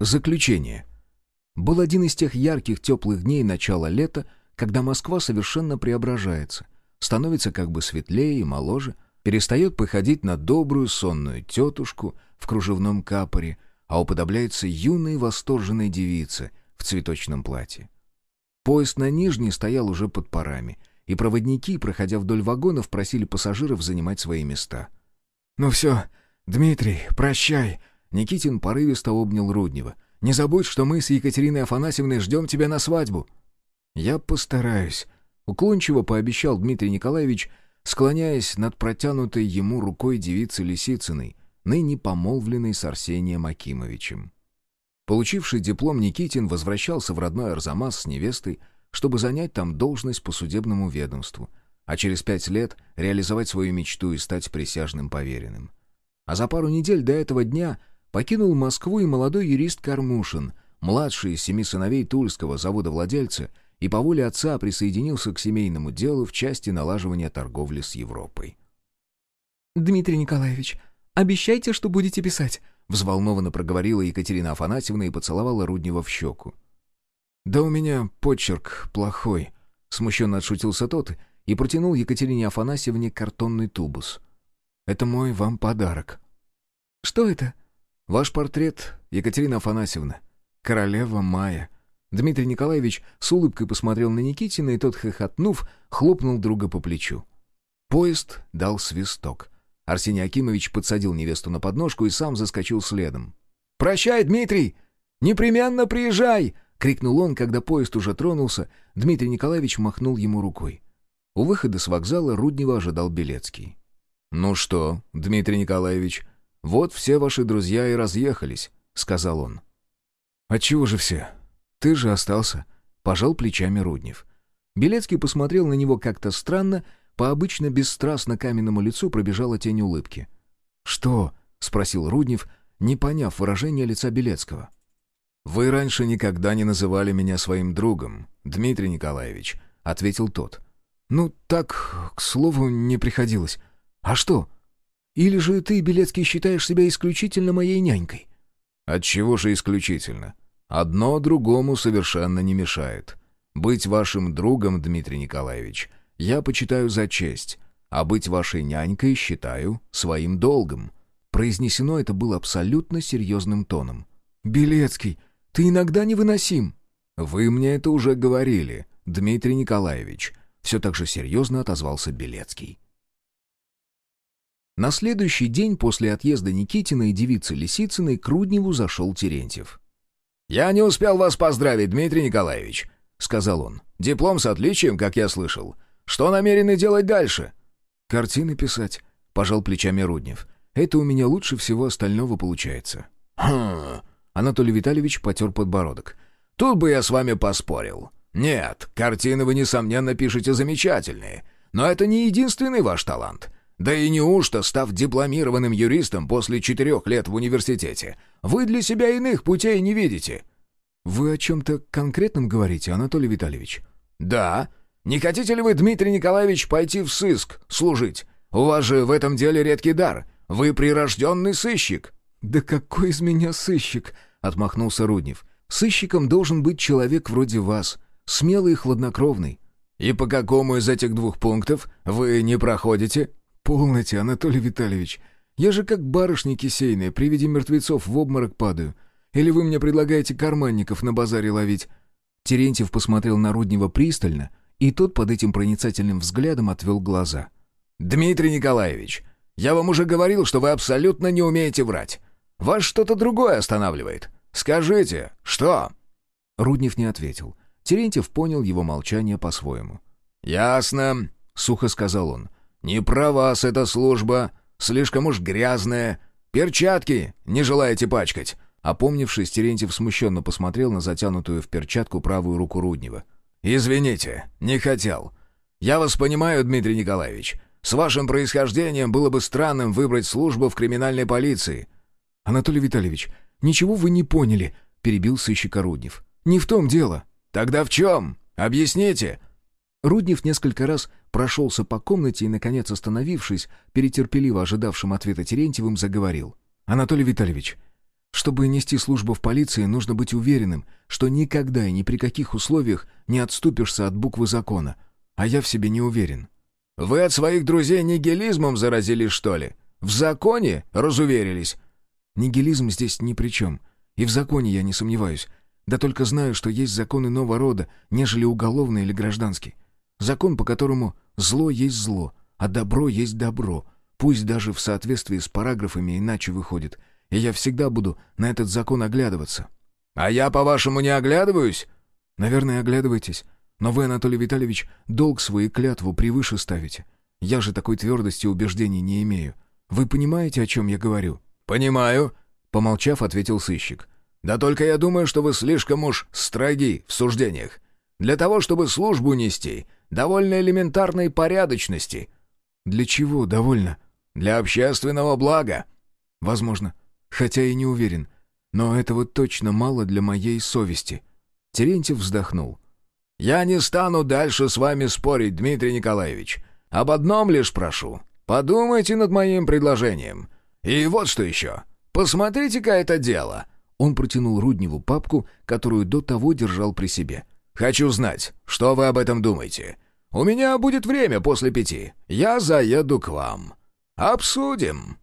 Заключение. Был один из тех ярких теплых дней начала лета, когда Москва совершенно преображается, становится как бы светлее и моложе, перестает походить на добрую сонную тетушку в кружевном капоре, а уподобляется юной восторженной девице в цветочном платье. Поезд на Нижней стоял уже под парами, и проводники, проходя вдоль вагонов, просили пассажиров занимать свои места. «Ну все, Дмитрий, прощай!» Никитин порывисто обнял Руднева. «Не забудь, что мы с Екатериной Афанасьевной ждем тебя на свадьбу!» «Я постараюсь», — уклончиво пообещал Дмитрий Николаевич, склоняясь над протянутой ему рукой девицы Лисицыной, ныне помолвленной с Арсением Акимовичем. Получивший диплом Никитин возвращался в родной Арзамас с невестой, чтобы занять там должность по судебному ведомству, а через пять лет реализовать свою мечту и стать присяжным поверенным. А за пару недель до этого дня покинул Москву и молодой юрист Кармушин, младший из семи сыновей Тульского завода-владельца, и по воле отца присоединился к семейному делу в части налаживания торговли с Европой. «Дмитрий Николаевич, обещайте, что будете писать», Взволнованно проговорила Екатерина Афанасьевна и поцеловала Руднева в щеку. «Да у меня почерк плохой», — смущенно отшутился тот и протянул Екатерине Афанасьевне картонный тубус. «Это мой вам подарок». «Что это?» «Ваш портрет, Екатерина Афанасьевна. Королева Майя». Дмитрий Николаевич с улыбкой посмотрел на Никитина, и тот, хохотнув, хлопнул друга по плечу. Поезд дал свисток. Арсений Акимович подсадил невесту на подножку и сам заскочил следом. «Прощай, Дмитрий! Непременно приезжай!» — крикнул он, когда поезд уже тронулся. Дмитрий Николаевич махнул ему рукой. У выхода с вокзала Руднева ожидал Белецкий. «Ну что, Дмитрий Николаевич, вот все ваши друзья и разъехались», — сказал он. «Отчего же все? Ты же остался», — пожал плечами Руднев. Белецкий посмотрел на него как-то странно, по обычно бесстрастно каменному лицу пробежала тень улыбки. «Что?» — спросил Руднев, не поняв выражения лица Белецкого. «Вы раньше никогда не называли меня своим другом, Дмитрий Николаевич», — ответил тот. «Ну, так, к слову, не приходилось. А что? Или же ты, Белецкий, считаешь себя исключительно моей нянькой?» «Отчего же исключительно? Одно другому совершенно не мешает. Быть вашим другом, Дмитрий Николаевич, я почитаю за честь, а быть вашей нянькой считаю своим долгом». Произнесено это было абсолютно серьезным тоном. «Белецкий, ты иногда невыносим». «Вы мне это уже говорили, Дмитрий Николаевич», — все так же серьезно отозвался Белецкий. На следующий день после отъезда Никитина и девицы Лисицыной к Рудневу зашел Терентьев. «Я не успел вас поздравить, Дмитрий Николаевич», — сказал он. «Диплом с отличием, как я слышал. Что намерены делать дальше?» «Картины писать», — пожал плечами Руднев. «Это у меня лучше всего остального получается». «Хм...» — Анатолий Витальевич потер подбородок. «Тут бы я с вами поспорил. Нет, картины вы, несомненно, пишете замечательные. Но это не единственный ваш талант. Да и неужто, став дипломированным юристом после четырех лет в университете, вы для себя иных путей не видите?» «Вы о чем-то конкретном говорите, Анатолий Витальевич?» «Да. Не хотите ли вы, Дмитрий Николаевич, пойти в сыск служить? У вас же в этом деле редкий дар. Вы прирожденный сыщик». «Да какой из меня сыщик?» — отмахнулся Руднев. «Сыщиком должен быть человек вроде вас, смелый и хладнокровный». «И по какому из этих двух пунктов вы не проходите?» «Полноте, Анатолий Витальевич. Я же как барышня кисейная, при виде мертвецов в обморок падаю. Или вы мне предлагаете карманников на базаре ловить?» Терентьев посмотрел на Руднева пристально, и тот под этим проницательным взглядом отвел глаза. «Дмитрий Николаевич, я вам уже говорил, что вы абсолютно не умеете врать. Вас что-то другое останавливает. Скажите, что?» Руднев не ответил. Терентьев понял его молчание по-своему. «Ясно», — сухо сказал он. «Не про вас эта служба. Слишком уж грязная. Перчатки не желаете пачкать?» Опомнившись, Терентьев смущенно посмотрел на затянутую в перчатку правую руку Руднева. «Извините, не хотел. Я вас понимаю, Дмитрий Николаевич. С вашим происхождением было бы странным выбрать службу в криминальной полиции». «Анатолий Витальевич, ничего вы не поняли», — перебил сыщик Руднев. «Не в том дело». «Тогда в чем? Объясните». Руднев несколько раз прошелся по комнате и, наконец остановившись, перед терпеливо ожидавшим ответа Терентьевым, заговорил. «Анатолий Витальевич, Чтобы нести службу в полиции, нужно быть уверенным, что никогда и ни при каких условиях не отступишься от буквы закона. А я в себе не уверен. «Вы от своих друзей нигилизмом заразились, что ли? В законе разуверились?» «Нигилизм здесь ни при чем. И в законе я не сомневаюсь. Да только знаю, что есть законы иного рода, нежели уголовный или гражданский. Закон, по которому зло есть зло, а добро есть добро, пусть даже в соответствии с параграфами иначе выходит. И я всегда буду на этот закон оглядываться». «А я, по-вашему, не оглядываюсь?» «Наверное, оглядываетесь. Но вы, Анатолий Витальевич, долг свой и клятву превыше ставите. Я же такой твердости убеждений не имею. Вы понимаете, о чем я говорю?» «Понимаю», — помолчав, ответил сыщик. «Да только я думаю, что вы слишком уж строги в суждениях. Для того, чтобы службу нести, довольно элементарной порядочности». «Для чего довольно?» «Для общественного блага». «Возможно. Хотя и не уверен. Но этого точно мало для моей совести». Терентьев вздохнул. «Я не стану дальше с вами спорить, Дмитрий Николаевич. Об одном лишь прошу. Подумайте над моим предложением. И вот что еще. Посмотрите-ка это дело». Он протянул Рудневу папку, которую до того держал при себе. «Хочу знать, что вы об этом думаете. У меня будет время после пяти. Я заеду к вам. Обсудим».